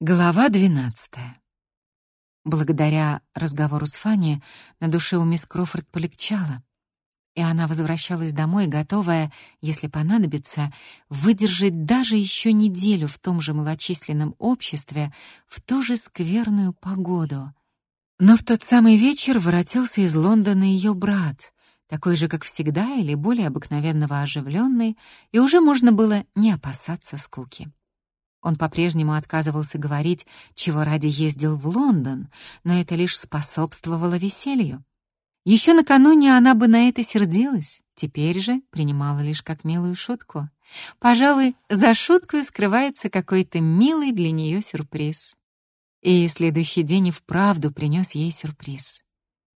Глава двенадцатая. Благодаря разговору с Фанни на душе у мисс Крофорд полегчало, и она возвращалась домой, готовая, если понадобится, выдержать даже еще неделю в том же малочисленном обществе в ту же скверную погоду. Но в тот самый вечер воротился из Лондона ее брат, такой же, как всегда, или более обыкновенного оживленный, и уже можно было не опасаться скуки. Он по-прежнему отказывался говорить, чего ради ездил в Лондон, но это лишь способствовало веселью. Еще накануне она бы на это сердилась, теперь же принимала лишь как милую шутку. Пожалуй, за шуткой скрывается какой-то милый для нее сюрприз. И следующий день и вправду принес ей сюрприз.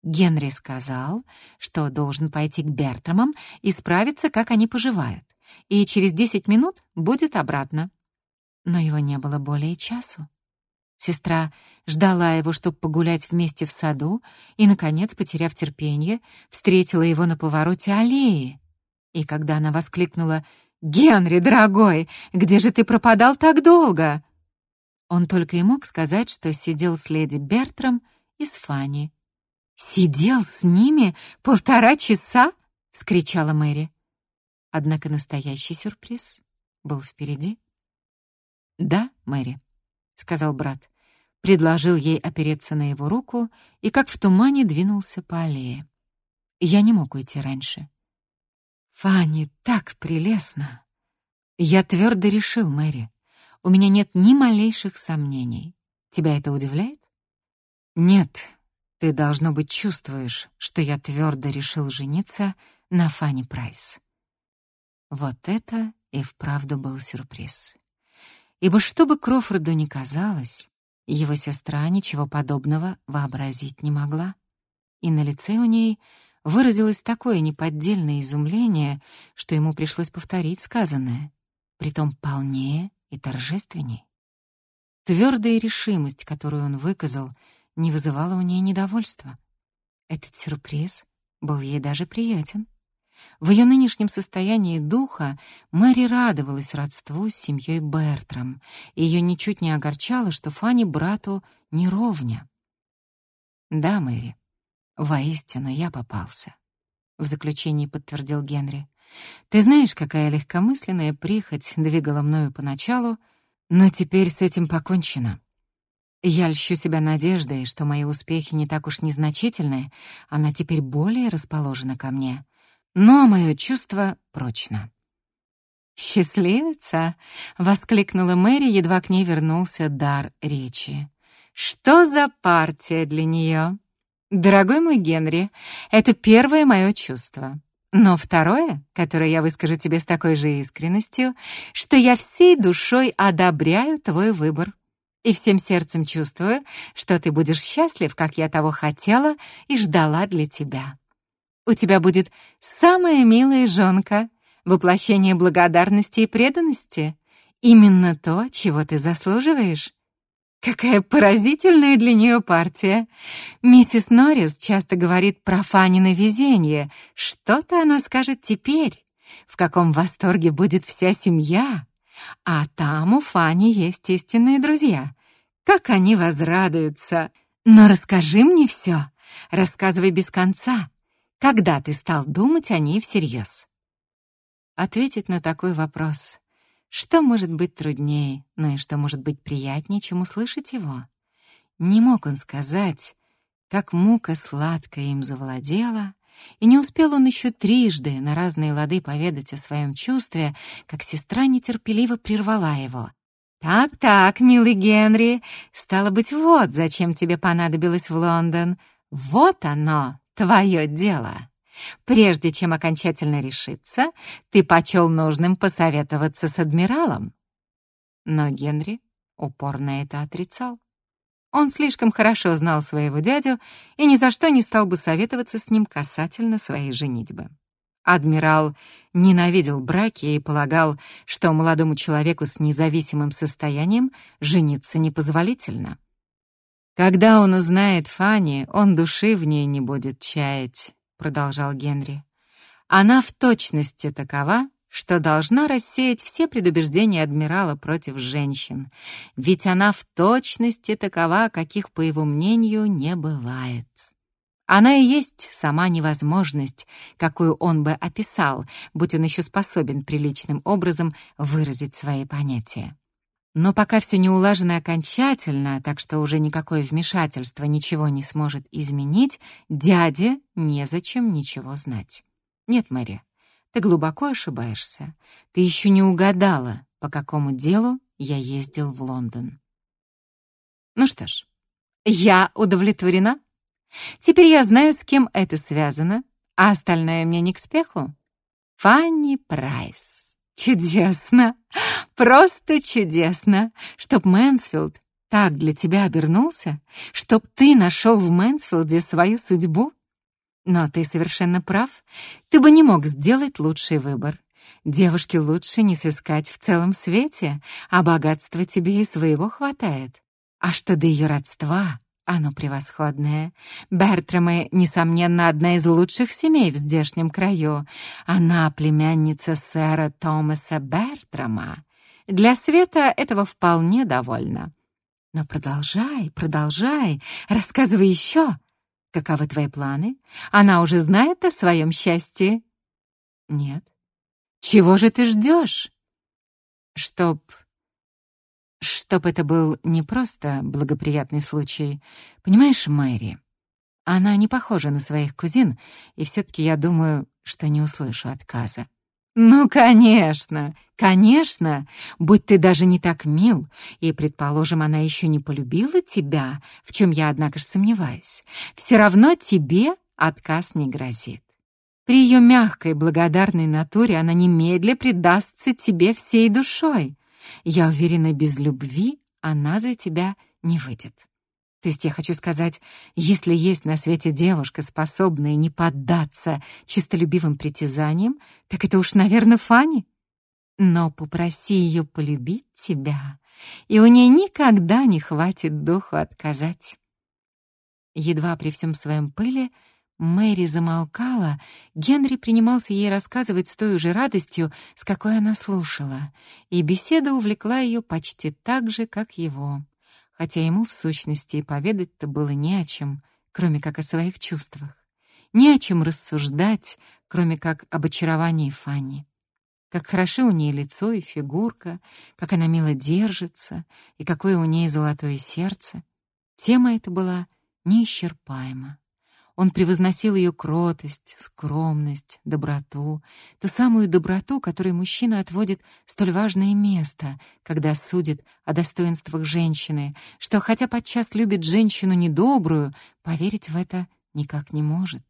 Генри сказал, что должен пойти к Бертрамам и справиться, как они поживают, и через десять минут будет обратно но его не было более часу. Сестра ждала его, чтобы погулять вместе в саду, и, наконец, потеряв терпение, встретила его на повороте аллеи. И когда она воскликнула «Генри, дорогой, где же ты пропадал так долго?» Он только и мог сказать, что сидел с леди Бертром и с Фанни. «Сидел с ними полтора часа?» — скричала Мэри. Однако настоящий сюрприз был впереди. «Да, Мэри», — сказал брат. Предложил ей опереться на его руку и, как в тумане, двинулся по аллее. Я не мог уйти раньше. «Фанни, так прелестно!» «Я твердо решил, Мэри. У меня нет ни малейших сомнений. Тебя это удивляет?» «Нет, ты, должно быть, чувствуешь, что я твердо решил жениться на Фанни Прайс». Вот это и вправду был сюрприз ибо что бы Крофорду ни казалось, его сестра ничего подобного вообразить не могла. И на лице у ней выразилось такое неподдельное изумление, что ему пришлось повторить сказанное, притом полнее и торжественней. Твердая решимость, которую он выказал, не вызывала у нее недовольства. Этот сюрприз был ей даже приятен. В ее нынешнем состоянии духа Мэри радовалась родству с семьей Бертрам, и ее ничуть не огорчало, что Фанни брату не ровня. «Да, Мэри, воистину я попался», — в заключении подтвердил Генри. «Ты знаешь, какая легкомысленная прихоть двигала мною поначалу, но теперь с этим покончено. Я льщу себя надеждой, что мои успехи не так уж незначительны, она теперь более расположена ко мне» но мое чувство прочно. «Счастливица!» — воскликнула Мэри, едва к ней вернулся дар речи. «Что за партия для нее?» «Дорогой мой Генри, это первое мое чувство. Но второе, которое я выскажу тебе с такой же искренностью, что я всей душой одобряю твой выбор и всем сердцем чувствую, что ты будешь счастлив, как я того хотела и ждала для тебя у тебя будет самая милая жонка, воплощение благодарности и преданности. Именно то, чего ты заслуживаешь. Какая поразительная для нее партия. Миссис Норрис часто говорит про Фанина везение. Что-то она скажет теперь. В каком восторге будет вся семья. А там у Фани есть истинные друзья. Как они возрадуются. Но расскажи мне все. Рассказывай без конца. Когда ты стал думать о ней всерьез? Ответить на такой вопрос. Что может быть труднее, но и что может быть приятнее, чем услышать его? Не мог он сказать, как мука сладкая им завладела, и не успел он еще трижды на разные лады поведать о своем чувстве, как сестра нетерпеливо прервала его. «Так-так, милый Генри, стало быть, вот зачем тебе понадобилось в Лондон. Вот оно, твое дело. Прежде чем окончательно решиться, ты почел нужным посоветоваться с адмиралом. Но Генри упорно это отрицал. Он слишком хорошо знал своего дядю и ни за что не стал бы советоваться с ним касательно своей женитьбы. Адмирал ненавидел браки и полагал, что молодому человеку с независимым состоянием жениться непозволительно. «Когда он узнает Фанни, он души в ней не будет чаять», — продолжал Генри. «Она в точности такова, что должна рассеять все предубеждения адмирала против женщин, ведь она в точности такова, каких, по его мнению, не бывает. Она и есть сама невозможность, какую он бы описал, будь он еще способен приличным образом выразить свои понятия. Но пока все не улажено окончательно, так что уже никакое вмешательство ничего не сможет изменить, дяде незачем ничего знать. Нет, Мэри, ты глубоко ошибаешься. Ты еще не угадала, по какому делу я ездил в Лондон. Ну что ж, я удовлетворена. Теперь я знаю, с кем это связано, а остальное мне не к спеху. Фанни Прайс. Чудесно, просто чудесно, чтоб Мэнсфилд так для тебя обернулся, чтоб ты нашел в Мэнсфилде свою судьбу. Но ты совершенно прав, ты бы не мог сделать лучший выбор. Девушке лучше не сыскать в целом свете, а богатства тебе и своего хватает. А что до ее родства, оно превосходное. Бертрамы, несомненно, одна из лучших семей в здешнем краю. Она племянница сэра Томаса Бертрама. Для Света этого вполне довольно. Но продолжай, продолжай, рассказывай еще. Каковы твои планы? Она уже знает о своем счастье? Нет. Чего же ты ждешь? Чтоб Чтоб это был не просто благоприятный случай. Понимаешь, Мэри, она не похожа на своих кузин, и все таки я думаю, что не услышу отказа. «Ну, конечно, конечно, будь ты даже не так мил, и, предположим, она еще не полюбила тебя, в чем я, однако же, сомневаюсь, все равно тебе отказ не грозит. При ее мягкой, благодарной натуре она немедля предастся тебе всей душой. Я уверена, без любви она за тебя не выйдет. То есть я хочу сказать, если есть на свете девушка, способная не поддаться чистолюбивым притязаниям, так это уж, наверное, Фанни. Но попроси ее полюбить тебя, и у нее никогда не хватит духу отказать. Едва при всем своем пыле Мэри замолкала, Генри принимался ей рассказывать с той же радостью, с какой она слушала, и беседа увлекла ее почти так же, как его, хотя ему в сущности и поведать-то было не о чем, кроме как о своих чувствах, не о чем рассуждать, кроме как об очаровании Фанни. Как хороши у нее лицо и фигурка, как она мило держится, и какое у нее золотое сердце. Тема эта была неисчерпаема. Он превозносил ее кротость, скромность, доброту, ту самую доброту, которой мужчина отводит столь важное место, когда судит о достоинствах женщины, что хотя подчас любит женщину недобрую, поверить в это никак не может.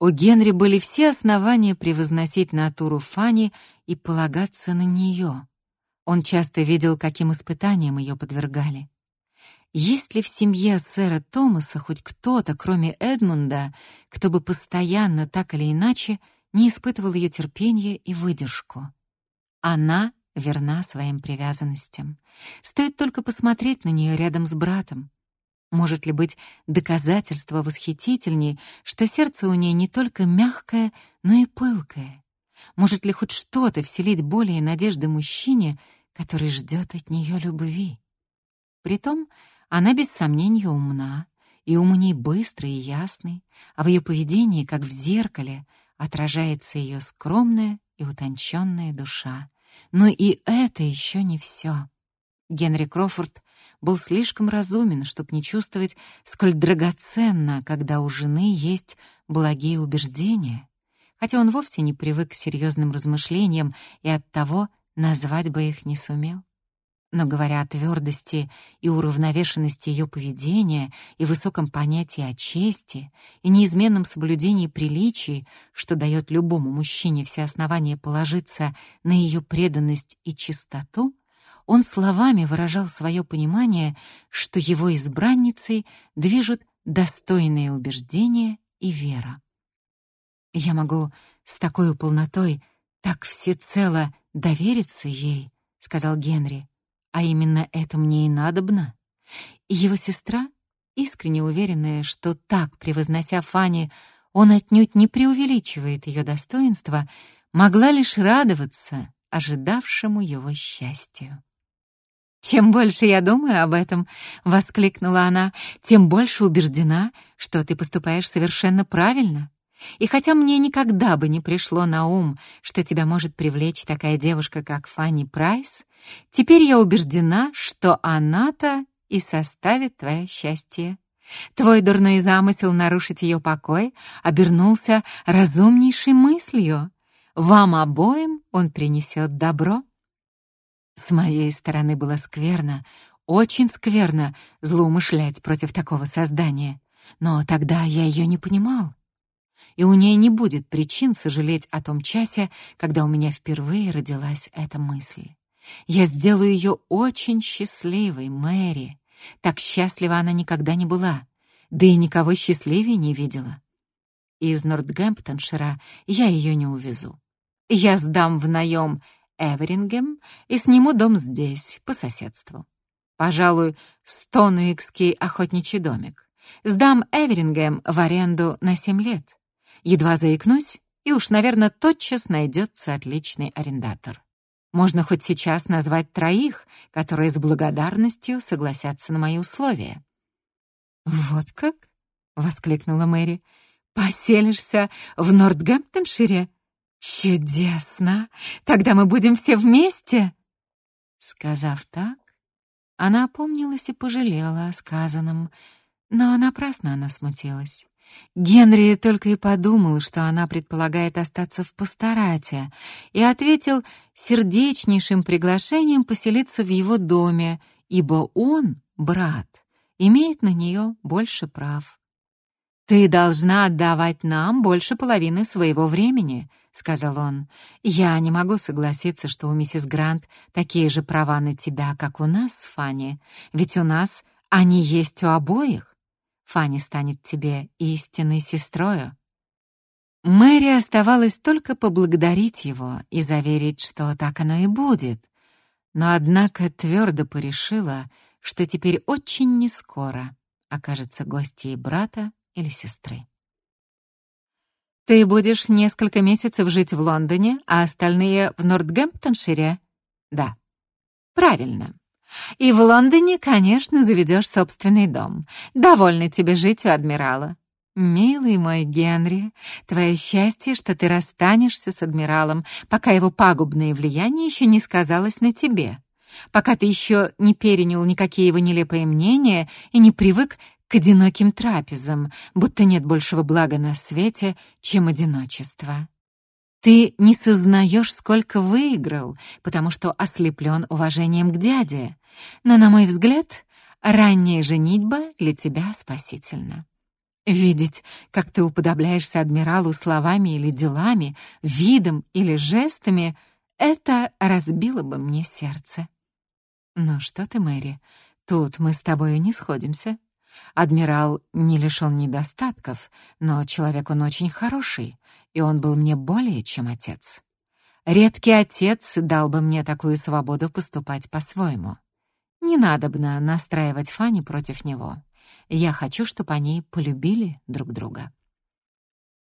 У Генри были все основания превозносить натуру Фани и полагаться на нее. Он часто видел, каким испытаниям ее подвергали. Есть ли в семье сэра Томаса хоть кто-то, кроме Эдмунда, кто бы постоянно так или иначе не испытывал ее терпение и выдержку? Она верна своим привязанностям. Стоит только посмотреть на нее рядом с братом. Может ли быть доказательство восхитительней, что сердце у нее не только мягкое, но и пылкое? Может ли хоть что-то вселить более надежды мужчине, который ждет от нее любви? Притом, она без сомнения умна, и ум у ней быстрый и ясный, а в ее поведении, как в зеркале, отражается ее скромная и утонченная душа. Но и это еще не все. Генри Крофорд был слишком разумен, чтобы не чувствовать, сколь драгоценно, когда у жены есть благие убеждения, хотя он вовсе не привык к серьезным размышлениям и оттого назвать бы их не сумел. Но говоря о твердости и уравновешенности ее поведения и высоком понятии о чести и неизменном соблюдении приличий, что дает любому мужчине все основания положиться на ее преданность и чистоту, он словами выражал свое понимание, что его избранницей движут достойные убеждения и вера. «Я могу с такой полнотой так всецело довериться ей», — сказал Генри, а именно это мне и надобно. Его сестра, искренне уверенная, что так, превознося Фани, он отнюдь не преувеличивает ее достоинства, могла лишь радоваться ожидавшему его счастью. «Чем больше я думаю об этом», — воскликнула она, «тем больше убеждена, что ты поступаешь совершенно правильно. И хотя мне никогда бы не пришло на ум, что тебя может привлечь такая девушка, как Фанни Прайс, теперь я убеждена, что она-то и составит твое счастье. Твой дурной замысел нарушить ее покой обернулся разумнейшей мыслью. Вам обоим он принесет добро. С моей стороны было скверно, очень скверно злоумышлять против такого создания. Но тогда я ее не понимал. И у нее не будет причин сожалеть о том часе, когда у меня впервые родилась эта мысль. Я сделаю ее очень счастливой, Мэри. Так счастлива она никогда не была, да и никого счастливее не видела. Из Нортгемптоншира я ее не увезу. Я сдам в наем Эверингем и сниму дом здесь, по соседству. Пожалуй, Стонуикский охотничий домик. Сдам Эверингем в аренду на семь лет. Едва заикнусь, и уж, наверное, тотчас найдется отличный арендатор. Можно хоть сейчас назвать троих, которые с благодарностью согласятся на мои условия. «Вот как?» — воскликнула Мэри. «Поселишься в Нортгемптоншире? «Чудесно! Тогда мы будем все вместе!» Сказав так, она опомнилась и пожалела о сказанном, но напрасно она смутилась. Генри только и подумал, что она предполагает остаться в пасторате, и ответил сердечнейшим приглашением поселиться в его доме, ибо он, брат, имеет на нее больше прав. «Ты должна отдавать нам больше половины своего времени», — сказал он. «Я не могу согласиться, что у миссис Грант такие же права на тебя, как у нас с Фанни, ведь у нас они есть у обоих. Фанни станет тебе истинной сестрою». Мэри оставалось только поблагодарить его и заверить, что так оно и будет, но однако твердо порешила, что теперь очень нескоро окажется гостьей брата или сестры. «Ты будешь несколько месяцев жить в Лондоне, а остальные в Нортгемптоншире?» «Да». «Правильно. И в Лондоне, конечно, заведешь собственный дом. Довольно тебе жить у адмирала». «Милый мой Генри, твое счастье, что ты расстанешься с адмиралом, пока его пагубное влияние еще не сказалось на тебе, пока ты еще не перенял никакие его нелепые мнения и не привык к одиноким трапезам, будто нет большего блага на свете, чем одиночество. Ты не сознаешь, сколько выиграл, потому что ослеплен уважением к дяде. Но, на мой взгляд, ранняя женитьба для тебя спасительна. Видеть, как ты уподобляешься адмиралу словами или делами, видом или жестами, это разбило бы мне сердце. Ну что ты, Мэри, тут мы с тобой не сходимся. Адмирал не лишён недостатков, но человек он очень хороший, и он был мне более чем отец. Редкий отец дал бы мне такую свободу поступать по-своему. Не надобно настраивать Фанни против него. Я хочу, чтобы они полюбили друг друга.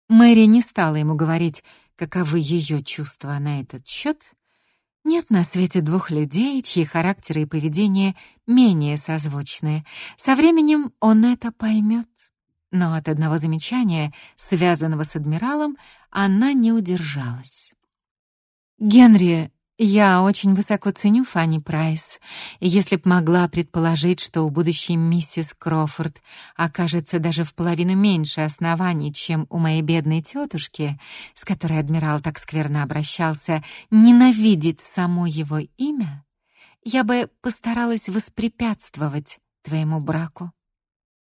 Мэри не стала ему говорить, каковы ее чувства на этот счет, нет на свете двух людей, чьи характеры и поведение менее созвучны. Со временем он это поймет. Но от одного замечания, связанного с адмиралом, она не удержалась. «Генри, я очень высоко ценю Фанни Прайс, и если б могла предположить, что у будущей миссис Крофорд окажется даже в половину меньше оснований, чем у моей бедной тетушки, с которой адмирал так скверно обращался, ненавидеть само его имя, я бы постаралась воспрепятствовать твоему браку.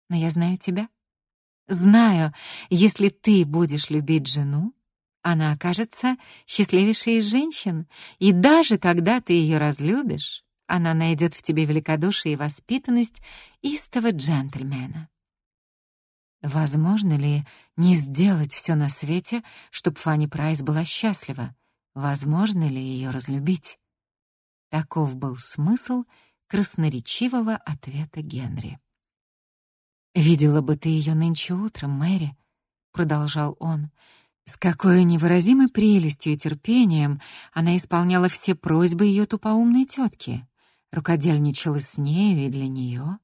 Но я знаю тебя. Знаю, если ты будешь любить жену, она окажется счастливейшей из женщин, и даже когда ты ее разлюбишь, она найдет в тебе великодушие и воспитанность истого джентльмена. Возможно ли не сделать все на свете, чтобы Фанни Прайс была счастлива? Возможно ли ее разлюбить? Таков был смысл красноречивого ответа Генри. «Видела бы ты ее нынче утром, Мэри», — продолжал он, — С какой невыразимой прелестью и терпением она исполняла все просьбы ее тупоумной тетки, рукодельничала с нею и для нее,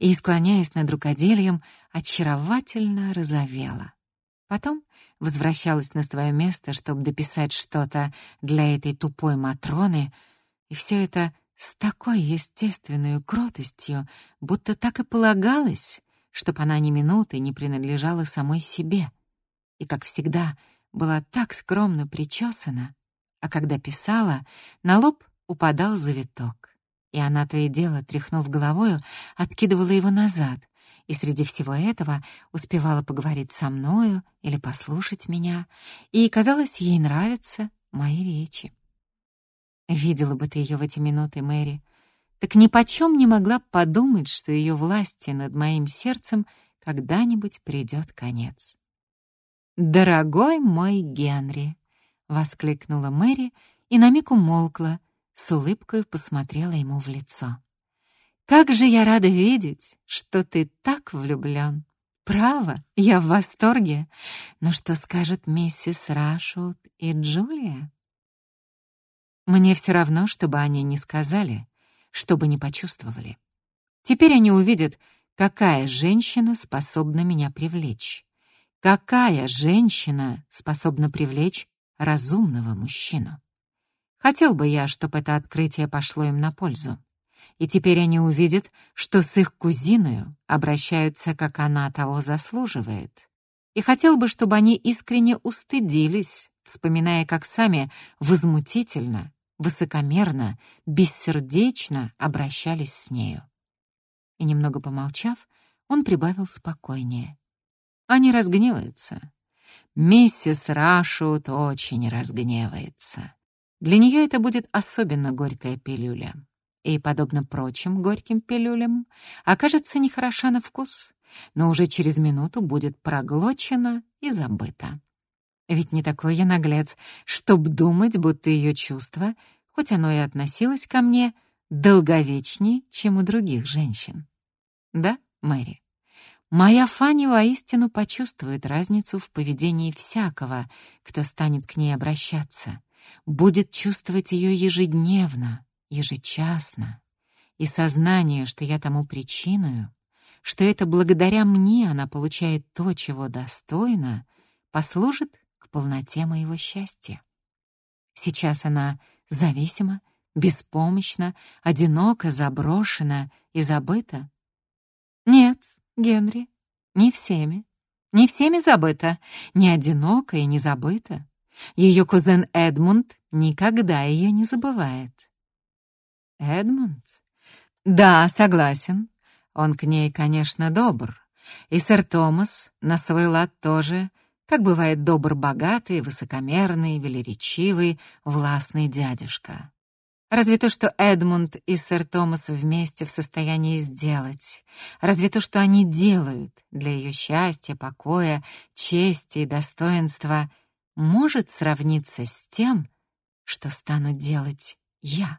и, склоняясь над рукоделием, очаровательно розовела. Потом возвращалась на свое место, чтобы дописать что-то для этой тупой Матроны, и все это с такой естественной кротостью, будто так и полагалось, чтоб она ни минуты не принадлежала самой себе — и, как всегда, была так скромно причесана, а когда писала, на лоб упадал завиток, и она то и дело, тряхнув головою, откидывала его назад, и среди всего этого успевала поговорить со мною или послушать меня, и, казалось, ей нравятся мои речи. Видела бы ты ее в эти минуты, Мэри, так ни почем не могла подумать, что ее власти над моим сердцем когда-нибудь придет конец. «Дорогой мой Генри!» — воскликнула Мэри и на миг умолкла, с улыбкой посмотрела ему в лицо. «Как же я рада видеть, что ты так влюблен! Право, я в восторге! Но что скажет миссис Рашут и Джулия?» Мне все равно, чтобы они не сказали, чтобы не почувствовали. Теперь они увидят, какая женщина способна меня привлечь. Какая женщина способна привлечь разумного мужчину? Хотел бы я, чтобы это открытие пошло им на пользу. И теперь они увидят, что с их кузиною обращаются, как она того заслуживает. И хотел бы, чтобы они искренне устыдились, вспоминая, как сами возмутительно, высокомерно, бессердечно обращались с нею. И немного помолчав, он прибавил спокойнее. Они разгневаются. Миссис Рашут очень разгневается. Для нее это будет особенно горькая пилюля. И, подобно прочим горьким пилюлям, окажется нехороша на вкус, но уже через минуту будет проглочена и забыта. Ведь не такой я наглец, чтоб думать, будто ее чувство, хоть оно и относилось ко мне, долговечней, чем у других женщин. Да, Мэри? Моя Фанни воистину почувствует разницу в поведении всякого, кто станет к ней обращаться, будет чувствовать ее ежедневно, ежечасно. И сознание, что я тому причиною, что это благодаря мне она получает то, чего достойна, послужит к полноте моего счастья. Сейчас она зависима, беспомощна, одинока, заброшена и забыта. Нет, Генри, не всеми. Не всеми забыта, не одинока и не забыта. Ее кузен Эдмунд никогда ее не забывает. Эдмунд? Да, согласен. Он к ней, конечно, добр. И сэр Томас на свой лад тоже, как бывает добр богатый, высокомерный, велеречивый, властный дядюшка. Разве то, что Эдмунд и сэр Томас вместе в состоянии сделать, разве то, что они делают для ее счастья, покоя, чести и достоинства, может сравниться с тем, что стану делать я.